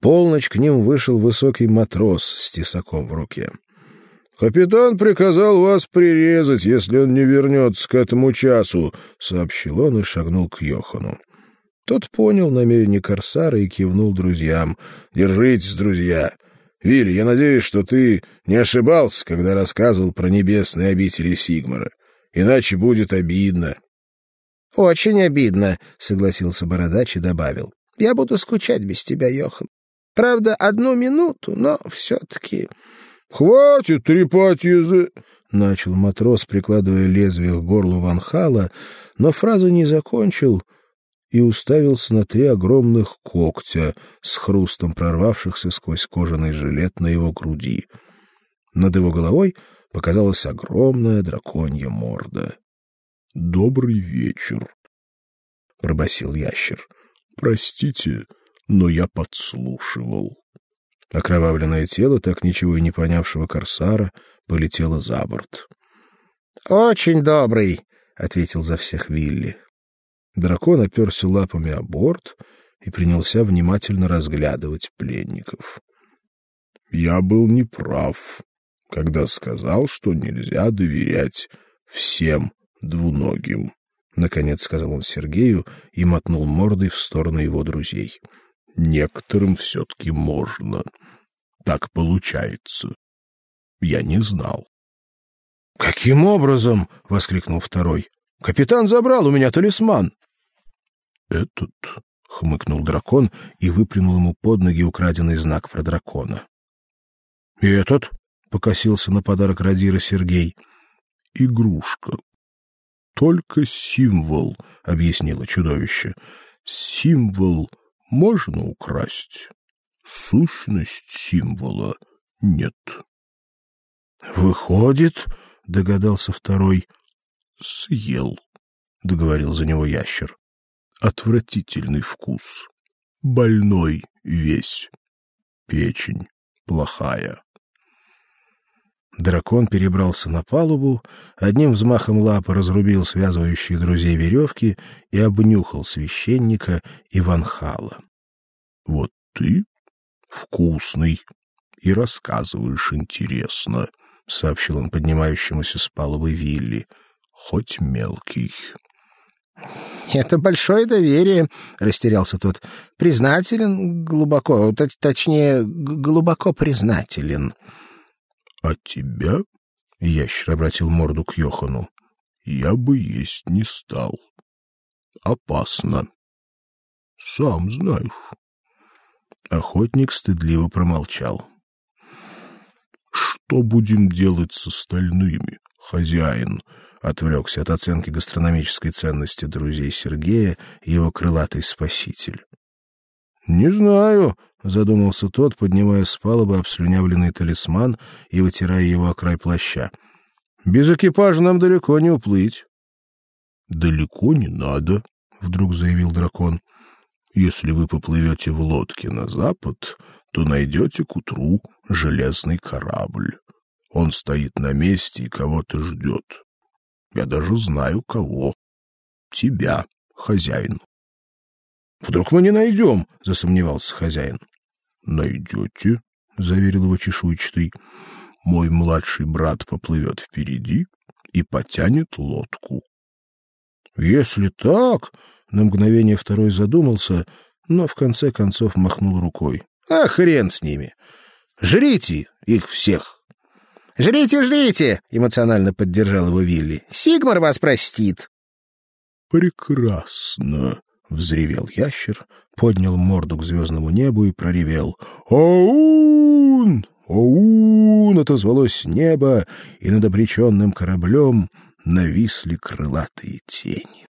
полночь к ним вышел высокий матрос с тесаком в руке. «Капитан приказал вас прирезать, если он не вернется к этому часу», — сообщил он и шагнул к Йохану. Тот понял намерение корсара и кивнул друзьям. «Держитесь, друзья. Виль, я надеюсь, что ты не ошибался, когда рассказывал про небесные обители Сигмара. Иначе будет обидно». «Очень обидно», — согласился Бородач и добавил. «Я буду скучать без тебя, Йохан. Правда, одну минуту, но все-таки...» «Хватит трепать язык!» — начал матрос, прикладывая лезвие к горлу Ванхала, но фразу не закончил и уставился на три огромных когтя с хрустом прорвавшихся сквозь кожаный жилет на его груди. Над его головой показалась огромная драконья морда. «Добрый вечер», — пробасил ящер. «Простите, но я подслушивал». Окровавленное тело, так ничего и не понявшего корсара, полетело за борт. «Очень добрый», — ответил за всех Вилли. Дракон оперся лапами о борт и принялся внимательно разглядывать пленников. «Я был неправ, когда сказал, что нельзя доверять всем двуногим», — наконец сказал он Сергею и мотнул мордой в сторону его друзей. «Некоторым все-таки можно» так получается. Я не знал. Каким образом? воскликнул второй. Капитан забрал у меня талисман. Этот, хмыкнул дракон и выплюнул ему под ноги украденный знак про дракона. И этот, покосился на подарок Радира Сергей. Игрушка. Только символ, объяснило чудовище. Символ можно украсть сущность символа нет. Выходит, догадался второй, съел, договорил за него ящер. Отвратительный вкус. Больной весь. Печень плохая. Дракон перебрался на палубу, одним взмахом лапы разрубил связывающие друзей веревки и обнюхал священника Иванхала. Вот ты вкусный и рассказываешь интересно, сообщил он поднимающемуся с палубы Вилли, хоть мелкий. Это большое доверие, растерялся тот. Признателен глубоко, точнее, глубоко признателен. А тебя, ящер обратил морду к Йохану, я бы есть не стал. Опасно. Сам знаешь. Охотник стыдливо промолчал. Что будем делать с остальными, хозяин? Отвлекся от оценки гастрономической ценности друзей Сергея его крылатый спаситель. Не знаю, задумался тот, поднимая с палубы обслюнявленный талисман и вытирая его о край плаща. Без экипажа нам далеко не уплыть. Далеко не надо, вдруг заявил дракон. Если вы поплывете в лодке на запад, то найдете к утру железный корабль. Он стоит на месте и кого-то ждет. Я даже знаю кого. Тебя, хозяин. Вдруг мы не найдем, — засомневался хозяин. Найдете, — заверил его чешуйчатый. Мой младший брат поплывет впереди и потянет лодку. Если так, на мгновение второй задумался, но в конце концов махнул рукой. А хрен с ними. Жрите их всех. Жрите, жрите, эмоционально поддержал его Вилли. Сигмар вас простит. Прекрасно, взревел ящер, поднял морду к звездному небу и проревел: "Оун! Оун!" отозвалось небо, и над обреченным кораблем нависли крылатые тени.